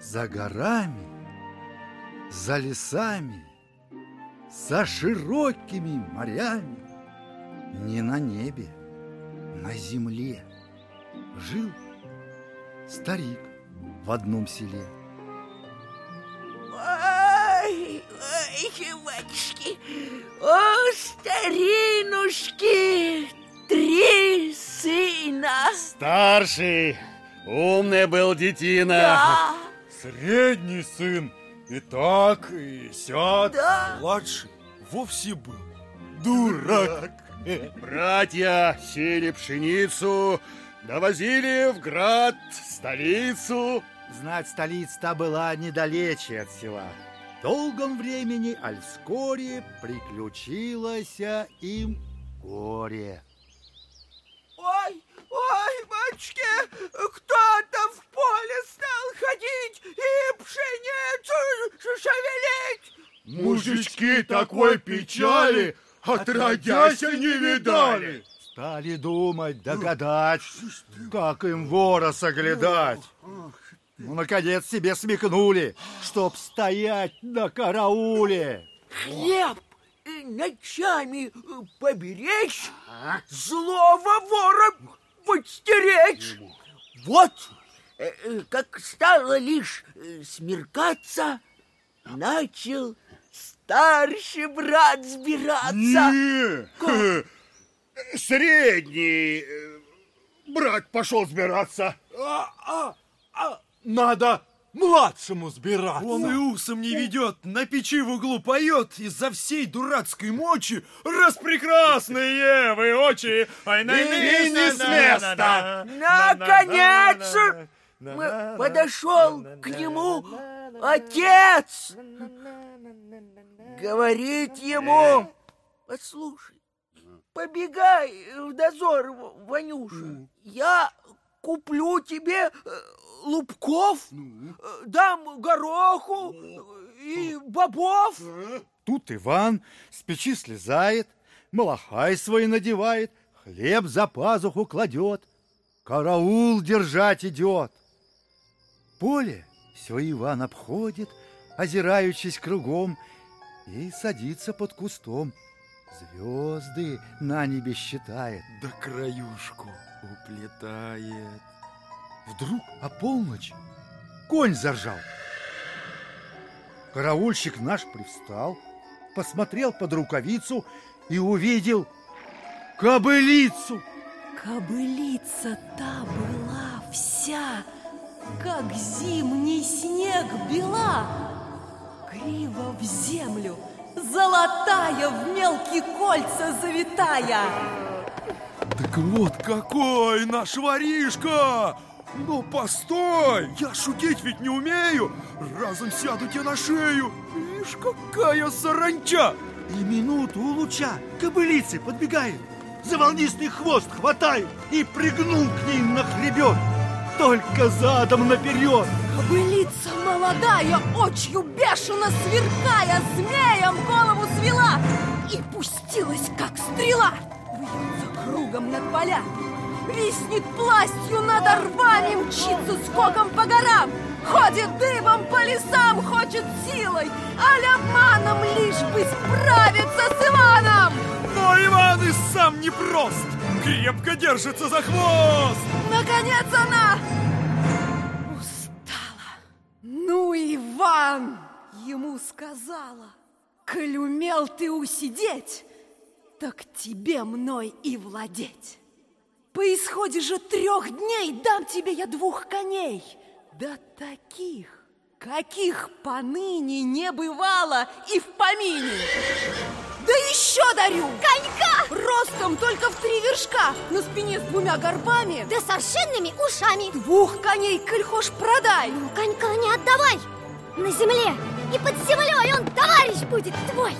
За горами, за лесами, за широкими морями, Не на небе, на земле Жил старик в одном селе. Ой, ой, батюшки, о, старинушки. Старший, умный был детина. Да, Средний сын и так, и сяк. да. Младший вовсе был дурак. Братья сели пшеницу, довозили в град, столицу. Знать, столица-то была недалече от села. Долгом времени, аль вскоре приключилось им горе. Ой, ой, батюшки, кто-то в поле стал ходить и пшеницу ш- шевелить. Мужички такой печали отродясь не видали. Стали думать, догадать, как им вора соглядать. Ну, наконец, себе смекнули, чтоб стоять на карауле. Хлеб ночами э, поберечь, злого вора подстеречь. Вот, э, э, как стало лишь смеркаться, начал старший брат сбираться. Не, средний э, брат пошел сбираться. А, а, а, надо младшему сбираться. Он и усом не ведет, на печи в углу поет Из-за всей дурацкой мочи Распрекрасные вы очи Ай, на- И не с места. Наконец м- подошел к нему отец. Говорит ему, послушай, побегай в дозор, Ванюша. Я куплю тебе э, лубков, э, дам гороху э, и бобов. Тут Иван с печи слезает, малахай свой надевает, хлеб за пазуху кладет, караул держать идет. Поле все Иван обходит, озираючись кругом, и садится под кустом. Звезды на небе считает. Да краюшку уплетает Вдруг о полночь конь заржал. Караульщик наш привстал, посмотрел под рукавицу и увидел кобылицу. Кобылица та была вся, как зимний снег бела, Криво в землю, золотая, в мелкие кольца завитая. Так вот какой наш воришка! Ну, постой! Я шутить ведь не умею! Разом сяду тебе на шею! Ишь, какая саранча! И минуту у луча кобылицы подбегает, за волнистый хвост хватает и пригнул к ней на хребет, только задом наперед. Кобылица молодая, очью бешено сверкая, змеем голову свела и пустилась, как стрела, вьется кругом над полями, виснет пластью над рвами, мчится скоком по горам, ходит дыбом по лесам, хочет силой, аль обманом лишь бы справиться с Иваном. Но Иван сам непрост! Крепко держится за хвост! Наконец она устала. Ну, Иван, ему сказала, коль умел ты усидеть, так тебе мной и владеть. По исходе же трех дней дам тебе я двух коней, да таких, каких поныне не бывало и в помине. Да еще дарю! Конька! Ростом только в три вершка, на спине с двумя горбами, Да совершенными ушами. Двух коней, коль хошь, продай. Ну, конька не отдавай! На земле и под землей он товарищ будет твой